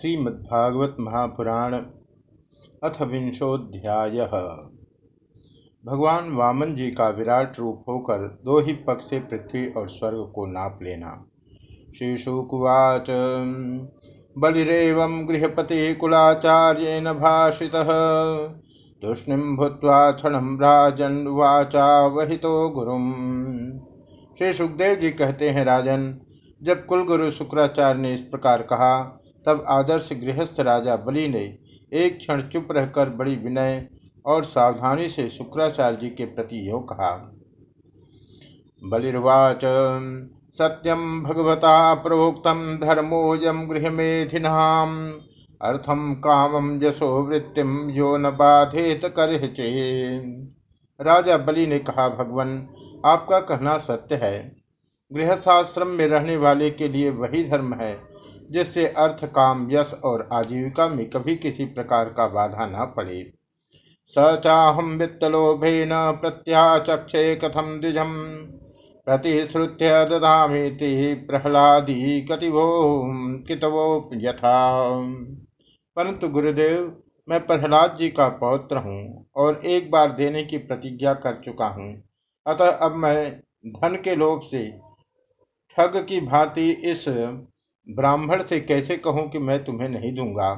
श्रीमद्भागवत महापुराण अथ विंशोध्याय भगवान वामन जी का विराट रूप होकर दो ही पक्ष से पृथ्वी और स्वर्ग को नाप लेना। शिशुकुवाच बलिरेव गृहपति कुलाचार्य भाषित। तूष्णिम भूत्वा क्षण राजन वाचा वही तो गुरु श्री सुखदेव जी कहते हैं, राजन, जब कुलगुरु शुक्राचार्य ने इस प्रकार कहा तब आदर्श गृहस्थ राजा बलि ने एक क्षण चुप रहकर बड़ी विनय और सावधानी से शुक्राचार्य जी के प्रति यो कहा, बलिर्वाच सत्यम भगवता प्रोक्तम धर्मोजम गृह मेधिनाम अर्थम कामम जसो वृत्तिम यो न बाधेत कर राजा बलि ने कहा, भगवान, आपका कहना सत्य है। गृहस्थाश्रम में रहने वाले के लिए वही धर्म है जिससे अर्थ, काम, यश और आजीविका में कभी किसी प्रकार का बाधा न पड़े। स चाहम वित्तलोभे न प्रत्याचक्षे कथम द्विजम। प्रतिश्रुत्य ददामीति प्रहलादी कतिवो कितवो यथा। परंतु गुरुदेव, मैं प्रहलाद जी का पौत्र हूँ और एक बार देने की प्रतिज्ञा कर चुका हूँ। अतः अब मैं धन के लोभ से ठग की भांति इस ब्राह्मण से कैसे कहूँ कि मैं तुम्हें नहीं दूँगा?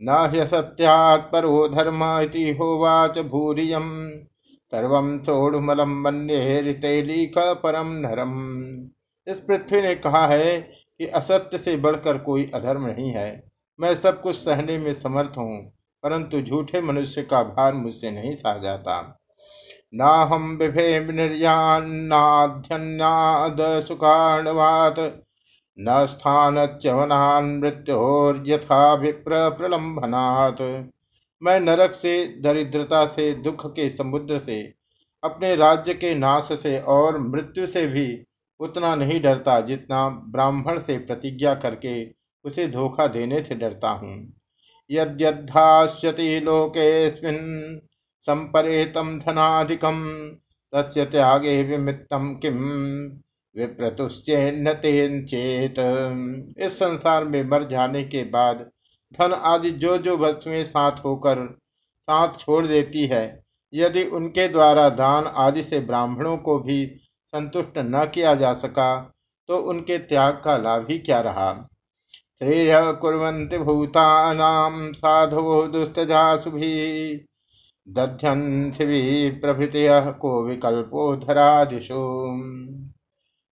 न ह्यसत्यात् परो धर्म इति होवाच भूरियम। सर्व सोढ़मलम मन्ये ऋतेलीक परम नरम। इस पृथ्वी ने कहा है कि असत्य से बढ़कर कोई अधर्म नहीं है। मैं सब कुछ सहने में समर्थ हूँ, परंतु झूठे मनुष्य का भार मुझसे नहीं सहा जाता। ना हम विभे निर्यान्नाध्यन्नाद सुखाणवात न स्थान च्यवनान मृत्योर्यथा विप्र प्रलंबनात् मैं नरक से, दरिद्रता से, दुख के समुद्र से, अपने राज्य के नाश से और मृत्यु से भी उतना नहीं डरता जितना ब्राह्मण से प्रतिज्ञा करके उसे धोखा देने से डरता हूँ। यद्यधास्यति लोकेस्मिन् संपरेतम धनाधिकम, तस्य त्यागे विमित्तम किम? विप्रतुश्चेन चेत। इस संसार में मर जाने के बाद धन आदि जो जो वस्तुएँ साथ होकर साथ छोड़ देती है, यदि उनके द्वारा दान आदि से ब्राह्मणों को भी संतुष्ट न किया जा सका तो उनके त्याग का लाभ ही क्या रहा? श्रेय कुरंति भूतानाम साधु दुस्तजासु भी प्रभृत को विकल्पो धरादिशु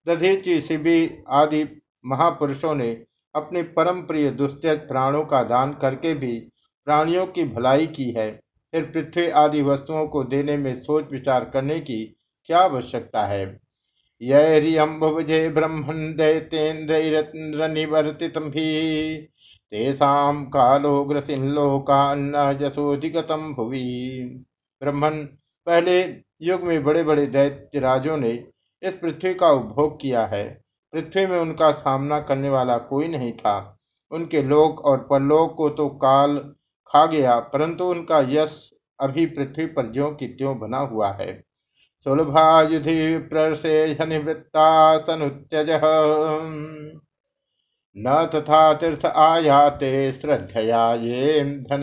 दधीची शिबी आदि महापुरुषों ने अपने परम प्रिय दुस्त्यज प्राणों का दान करके भी प्राणियों की भलाई की है। फिर पृथ्वी आदि वस्तुओं को देने में सोच विचार करने की क्या आवश्यकता है? यम्भुजे ब्रह्मण दैतेन्द्र निवर्तित भी तेसाम कालो ग्रसिन लोकान्न जसोधिगतम भुवि। ब्रह्मण पहले युग में बड़े बड़े दैत्य राजों ने इस पृथ्वी का उपभोग किया है। पृथ्वी में उनका सामना करने वाला कोई नहीं था। उनके लोक और परलोक को तो काल खा गया, परंतु उनका यश अभी पृथ्वी पर ज्यो की त्यों बना हुआ है। सुलभा युधि प्रसेनिवृत्ता सनुत्यज न तथा तीर्थ आयाते श्रद्धया ये धन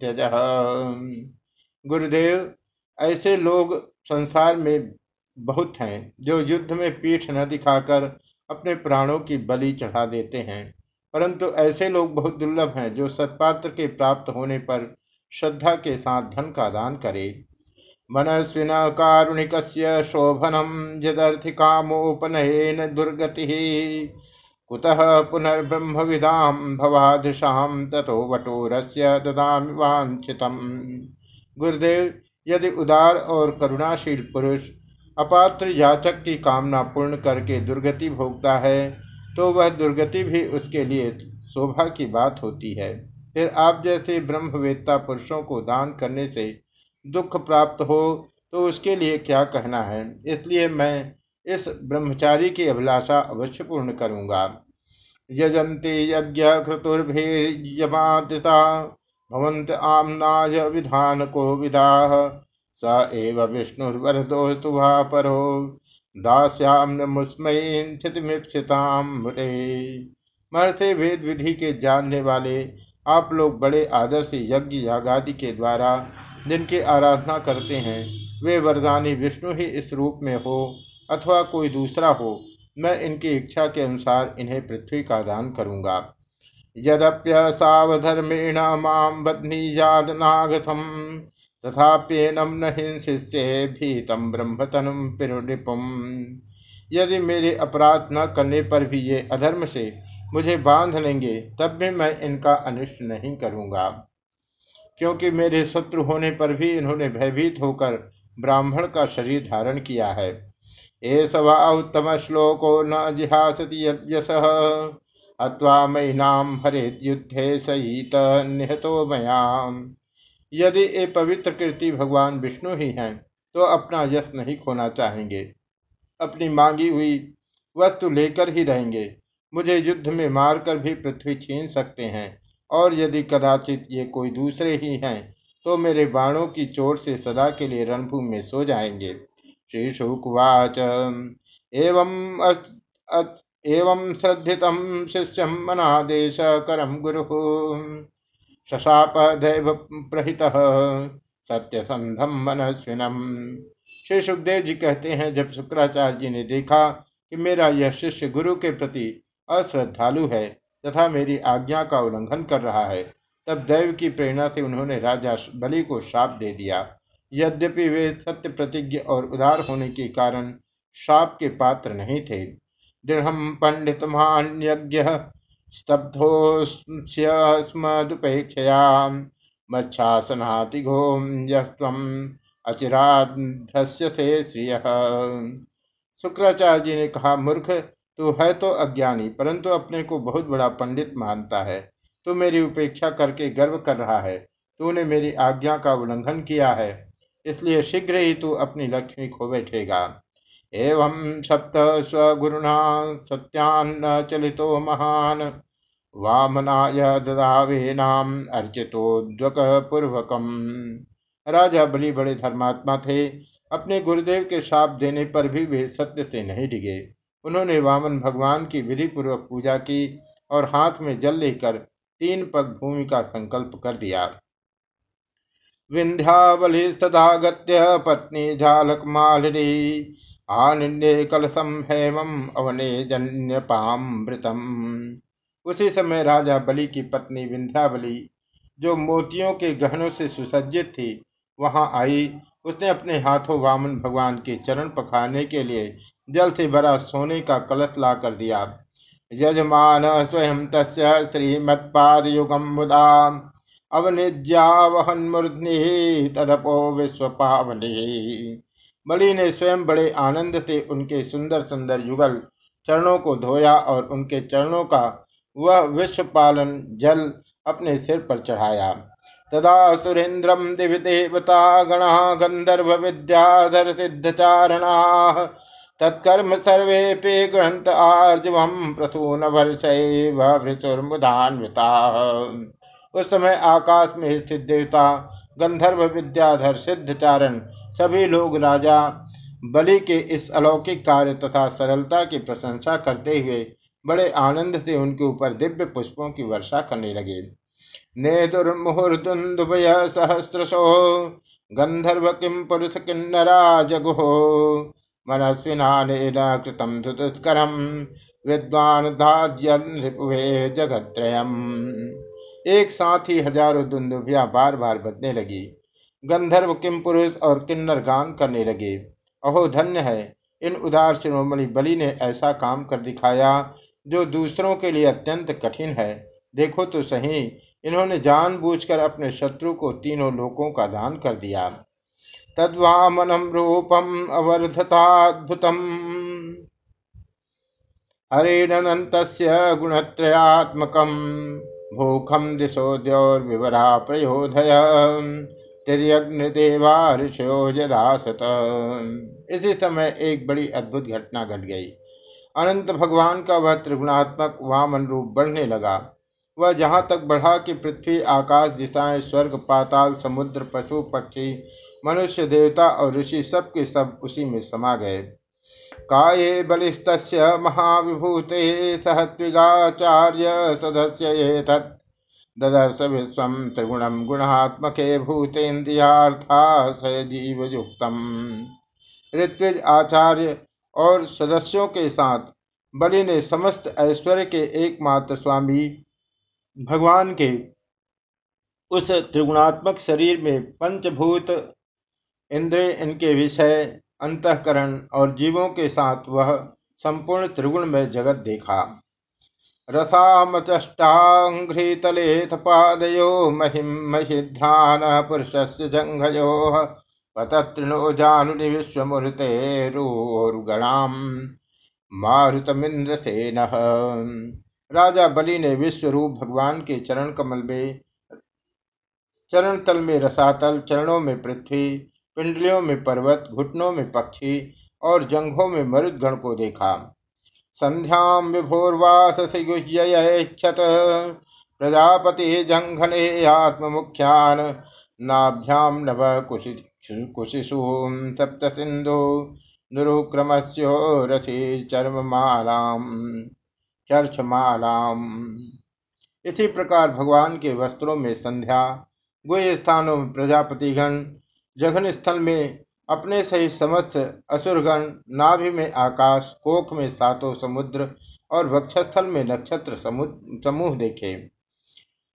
त्यज गुरुदेव, ऐसे लोग संसार में बहुत हैं, जो युद्ध में पीठ न दिखाकर अपने प्राणों की बलि चढ़ा देते हैं। परंतु ऐसे लोग बहुत दुर्लभ हैं, जो सत्पात्र के प्राप्त होने पर श्रद्धा के साथ धन का दान करे। मनस्विन कारुणिक शोभनम जदर्थि कामोपनयन दुर्गति। कुतः पुनर्ब्रह्म विदाम भवादृशाम तथो वटोरस्य ददामि वांछितम गुरुदेव, यदि उदार और करुणाशील पुरुष अपात्र याचक की कामना पूर्ण करके दुर्गति भोगता है तो वह दुर्गति भी उसके लिए शोभा की बात होती है। फिर आप जैसे ब्रह्मवेत्ता पुरुषों को दान करने से दुख प्राप्त हो तो उसके लिए क्या कहना है? इसलिए मैं इस ब्रह्मचारी की अभिलाषा अवश्य पूर्ण करूँगा। यजंती यज्ञ क्रतुर्भिर्यमाता भवंत आमनाय विधान को विदा स एव विष्णुर्वरदोस्तु वा परो दास्याम मुस्मयीं मुटे महर्षि वेद विधि के जानने वाले, आप लोग बड़े आदर से यज्ञ यागादि के द्वारा जिनकी आराधना करते हैं, वे वरदानी विष्णु ही इस रूप में हो अथवा कोई दूसरा हो, मैं इनकी इच्छा के अनुसार इन्हें पृथ्वी का दान करूँगा। यद्य सावधर्मेण माम बध्नीजाद नागथम। तथाप्यनम न हिंसिष्ये भीतम ब्रह्मतनुम पिरुनिपुम यदि मेरे अपराध न करने पर भी ये अधर्म से मुझे बाँध लेंगे, तब भी मैं इनका अनिष्ट नहीं करूँगा। क्योंकि मेरे शत्रु होने पर भी इन्होंने भयभीत होकर ब्राह्मण का शरीर धारण किया है। एष वा उत्तम श्लोको न जिहासति यस अथवा महीनाम हरेत युद्धे सहित निहतो मयाम। यदि ये पवित्र कृति भगवान विष्णु ही हैं तो अपना यश नहीं खोना चाहेंगे। अपनी मांगी हुई वस्तु लेकर ही रहेंगे। मुझे युद्ध में मारकर भी पृथ्वी छीन सकते हैं, और यदि कदाचित ये कोई दूसरे ही हैं तो मेरे बाणों की चोट से सदा के लिए रणभूमि में सो जाएँगे। श्री शुकुवाच। एवं एवं श्रद्धितम शिष्यम मनादेश करम गुरु। शशाप दैव प्रहित सत्यसंधम मनस्विनम श्री सुखदेव जी कहते हैं, जब शुक्राचार्य जी ने देखा कि मेरा यह शिष्य गुरु के प्रति अश्रद्धालु है तथा मेरी आज्ञा का उल्लंघन कर रहा है, तब दैव की प्रेरणा से उन्होंने राजा बलि को श्राप दे दिया। यद्यपि वे सत्य प्रतिज्ञ और उदार होने के कारण श्राप के पात्र नहीं थे। दृढ़ पंडित स्तब्धोस्मदुपेक्षया मच्छासनातिघो यस्त्वम अचिराध्रस्यसे श्रिय। शुक्राचार्य जी ने कहा, मूर्ख, तू है तो अज्ञानी, परंतु अपने को बहुत बड़ा पंडित मानता है। तू मेरी उपेक्षा करके गर्व कर रहा है। तूने मेरी आज्ञा का उल्लंघन किया है। इसलिए शीघ्र ही तू अपनी लक्ष्मी खो बैठेगा। एवं सप्त स्वगुरुना सत्यान्न चलितो महान। वामनाय ददावे नाम अर्चितोद्वक पूर्वकम राजा बलि बड़े धर्मात्मा थे। अपने गुरुदेव के शाप देने पर भी वे सत्य से नहीं डिगे। उन्होंने वामन भगवान की विधि पूर्वक पूजा की और हाथ में जल लेकर तीन पग भूमि का संकल्प कर दिया। विंध्यावली सदागत्य पत्नी झालक मालिनी आनंदे कलसम हेमम अवने जन्यपामृतम उसी समय राजा बलि की पत्नी विंध्यावली, जो मोतियों के गहनों से सुसज्जित थी, वहाँ आई। उसने अपने हाथों वामन भगवान के चरण पखाने के लिए जल से भरा सोने का कलश ला कर दिया। यजमान स्वयं तस् श्रीमत्पाद युगम मुदा अवनिज्यावहन मूर्धनि तदपो विश्व पावनी बलि ने स्वयं बड़े आनंद से उनके सुंदर सुंदर युगल चरणों को धोया और उनके चरणों का वह विश्व पालन जल अपने सिर पर चढ़ाया। तदा सुरेन्द्रम दिव्य देवता गणा गंधर्व विद्याधर सिद्धचारणा तत्कर्म सर्वे पे ग्रंथ आर्जवम प्रसून वर्षुर्मुदान्विता उस समय आकाश में स्थित देवता गंधर्व विद्याधर सिद्धचारण सभी लोग राजा बलि के इस अलौकिक कार्य तथा सरलता की प्रशंसा करते हुए बड़े आनंद से उनके ऊपर दिव्य पुष्पों की वर्षा करने लगे। नेदुर्मुहुर्दुन्दुभय सहस्रशो गंधर्व किम पुरुष किन्नरा जगुः मनस्विनानेन कृतं दुष्करं विद्वान धाज्यन्रिपुवे जगत्रयम् एक साथ ही हज़ारों दुंदुभिया बार बार बदने लगी। गंधर्व किम पुरुष और किन्नर गान करने लगे। अहो, धन्य है, इन उदार शिरोमणि बलि ने ऐसा काम कर दिखाया जो दूसरों के लिए अत्यंत कठिन है। देखो तो सही, इन्होंने जानबूझकर अपने शत्रु को तीनों लोकों का दान कर दिया। तद्वामनम रूपम अवर्धताद्भुतम। हरेणनंत गुणत्रयात्मकम। भूखम दिशो द्यौर्विवरा प्रयोधय। तिर्यग्निदेवा इसी समय एक बड़ी अद्भुत घटना घट गई। अनंत भगवान का वह त्रिगुणात्मक वामन रूप बढ़ने लगा। वह जहाँ तक बढ़ा कि पृथ्वी, आकाश, दिशाएँ, स्वर्ग, पाताल, समुद्र, पशु, पक्षी, मनुष्य, देवता और ऋषि सब के सब उसी में समा गए। काये बलिस्त महाविभूते सहत्विगाचार्य सदस्य एतत्। ददर्श विश्व त्रिगुणम गुणात्मके ऋत्विज आचार्य और सदस्यों के साथ बलि ने समस्त ऐश्वर्य के एकमात्र स्वामी भगवान के उस त्रिगुणात्मक शरीर में पंचभूत इंद्रिय इनके विषय, अंतकरण और जीवों के साथ वह संपूर्ण त्रिगुण में जगत देखा। रसामचष्टाघ्रीतलेथ पादयो महिम महिध्रान पुरुष से जंघयो पतत्रिनो जानुनि विश्वमूर्तेरुगणाम मारुतमिंद्रसेन राजा बलि ने विश्व रूप भगवान के चरण कमल में, चरण तल में रसातल, चरणों में पृथ्वी, पिंडलियों में पर्वत, घुटनों में पक्षी और जंघों में मरुदगण को देखा। संध्याम विभोर्वास गुह्यक्षत प्रजापति जंघने आत्ममुख्यान। नाभ्याम नव कुशिशु सप्त सिंधु नुरुक्रमस्यो रसी चर्ममालाम चर्चमालाम इसी प्रकार भगवान के वस्त्रों में संध्या गुह स्थानों में प्रजापतिगण जघन स्थल में अपने सही समस्त असुरगण, नाभि में आकाश, कोख में सातों समुद्र और वक्षस्थल में नक्षत्र समूह देखे।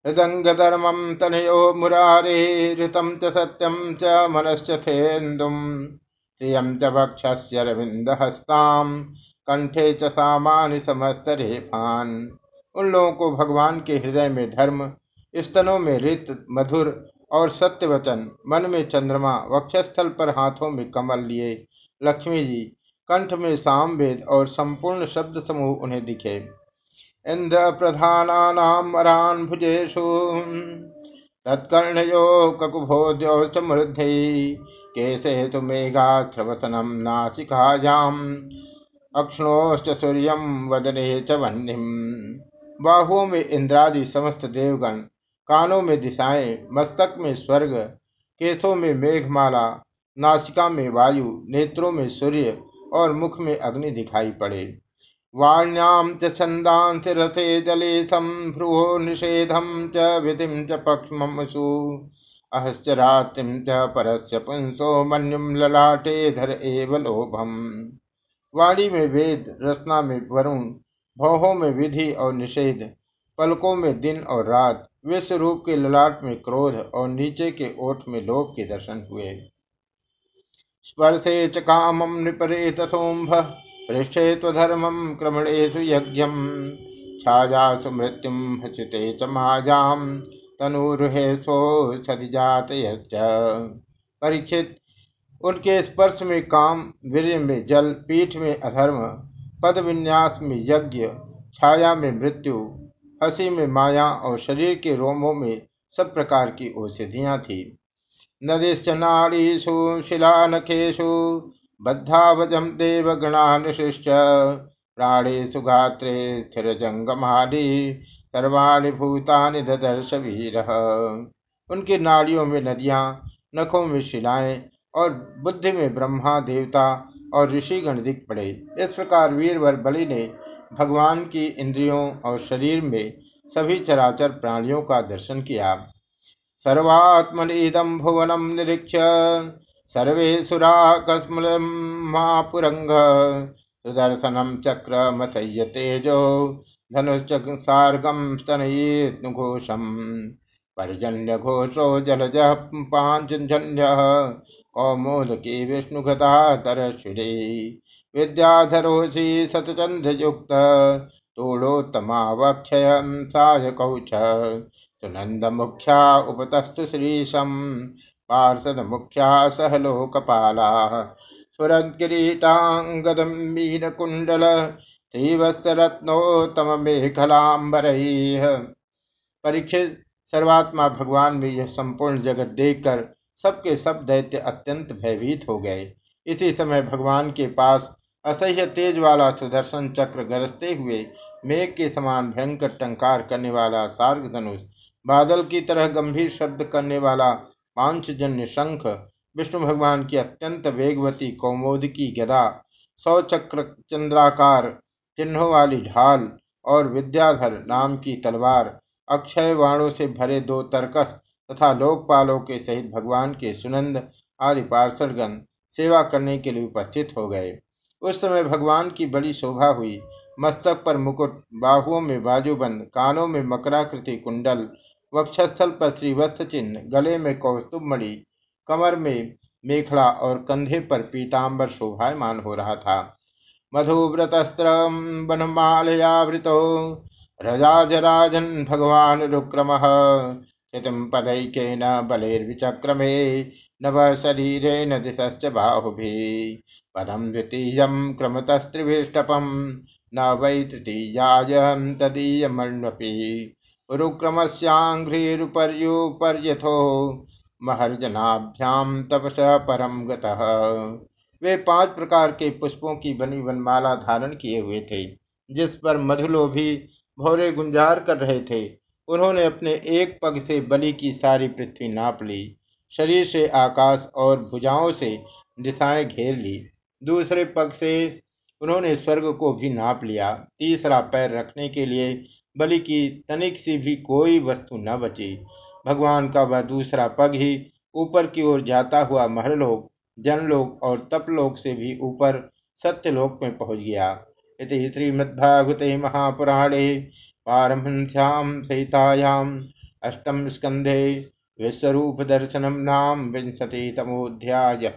हृदंग धर्मम तनयो मुरारे ऋतम च सत्यम च मनश्चेन्दुम श्रियम च वक्षस्यरविंद हस्ताम कंठे च सामान्य समस्त रेफान। उन लोगों को भगवान के हृदय में धर्म, स्तनों में रित, मधुर और सत्य वचन, मन में चंद्रमा, वक्षस्थल पर हाथों में कमल लिए। लक्ष्मी जी, कंठ में सामवेद और संपूर्ण शब्द समूह उन्हें दिखे। इंद्र प्रधान भुजेशु तत्कर्णयो ककुभोद्यो समृद्धि केसे तु मेघाश्रवसनम नासिकायाम अक्षणोश्च सूर्यम वदने च वह्निम बाहुओं में इंद्रादि समस्त देवगण कानों में दिशाएँ, मस्तक में स्वर्ग केसों में मेघमाला, नासिका में वायु, नेत्रों में सूर्य और मुख में अग्नि दिखाई पड़े। वाण्याम च छंदांस रथे जले भ्रुवो निषेधम च विधिम च पक्षमसु अहश्च च परस्य पुंसो मन्युम ललाटे धर एव लोभम। वाणी में वेद, रसना में वरुण, भौहों में विधि और निषेध, पलकों में दिन और रात विश्व रूप के ललाट में क्रोध और नीचे के ओठ में लोभ के दर्शन हुए। स्पर्शे च कामम निपरेत सोम्भ, पृष्ठे धर्मम क्रमणेशु यज्ञम छायासु मृत्युम हचिते च महाजाम तनुरुहे सो सदिजात परीक्षित, उनके स्पर्श में काम वीर में जल, पीठ में अधर्म पद विन्यास में यज्ञ, छाया में मृत्यु हँसी में माया और शरीर के रोमों में सब प्रकार की औषधियाँ थी। नदीश्च नाड़ीषु शिलानखेषु बद्धावजम देवगणानुशिष्ट प्राणेशु गात्रे स्थिरजंगमाली सर्वाणि भूतानि ददर्श वीर। उनकी नाड़ियों में नदियाँ, नखों में शिलाएँ और बुद्धि में ब्रह्मा देवता और ऋषिगण दिख पड़े। इस प्रकार वीरवर बलि ने भगवान की इंद्रियों और शरीर में सभी चराचर प्राणियों का दर्शन किया। सर्वात्मनिदम भुवनम निरीक्ष सर्वे सुरा कस्मपुरंग सुदर्शनम चक्र मथय तेजो धनुष सार्गम स्तनयेघोषम पर्जन्य घोषो जलज पांचजन्य कौमोदकी विष्णुगता तरश्री विद्याधरोषि सतचन्द्रयुक्त तोड़ोत्तमावक्षयं सायकौच। सुनन्दमुख्या उपतस्तु श्रीशं, पार्षदमुख्या सह लोकपालाः। स्फुरत्किरीटाङ्गदम्बीरकुण्डल श्रीवत्सरत्नोत्तममेखलाम्बरैः परीक्षित सर्वात्मा भगवान में यह संपूर्ण जगत देखकर सबके सब दैत्य अत्यंत भयभीत हो गए। इसी समय भगवान के पास असह्य तेज वाला सुदर्शन चक्र गरजते हुए मेघ के समान भयंकर टंकार करने वाला सार्ग धनुष बादल की तरह गंभीर शब्द करने वाला पांचजन्य शंख, विष्णु भगवान की अत्यंत वेगवती कौमोद की गदा सौ चक्र चंद्राकार, चिन्हों वाली ढाल और विद्याधर नाम की तलवार अक्षय वाणों से भरे दो तर्कस तथा लोकपालों के सहित भगवान के सुनंद आदि पार्षदगण सेवा करने के लिए उपस्थित हो गए। उस समय भगवान की बड़ी शोभा हुई। मस्तक पर मुकुट, बाहुओं में बाजूबंद, कानों में मकराकृति कुंडल, वक्षस्थल पर श्रीवत्स चिन्ह, गले में कौस्तुभ मणि, कमर में मेखला और कंधे पर पीताम्बर शोभायमान हो रहा था। मधुव्रतस्त्र वनमालयावृतो, रजाजराजन भगवान रुक्रम चितिम पदैकेन बलैर्विचक्रमे नव शरीर शरीरेण दिशश्च बाहुभिः। पदम द्वितीय क्रमतस्त्रिभिष्टपम न वै तृतीयाय तदीयमण्वपि। उरुक्रमस्याघ्रीरुपर्युपर्यथो महर्जनाभ्याम तपस परम गतः। वे पाँच प्रकार के पुष्पों की बनी वनमाला धारण किए हुए थे, जिस पर मधुलोभी भोरे गुंजार कर रहे थे। उन्होंने अपने एक पग से बलि की सारी पृथ्वी नाप ली। शरीर से आकाश और भुजाओं से दिशाएँ घेर ली। दूसरे पग से उन्होंने स्वर्ग को भी नाप लिया। तीसरा पैर रखने के लिए, बलि की तनिक सी भी कोई वस्तु न बची। भगवान का वह दूसरा पग ही ऊपर की ओर जाता हुआ महरलोक जनलोक और तपलोक से भी ऊपर सत्यलोक में पहुँच गया। इति श्रीमद्भागवते महापुराणे पारमहंस्याम सहितायाम अष्टम स्कंधे विश्वरूप दर्शनम नाम विंशति तमोध्याय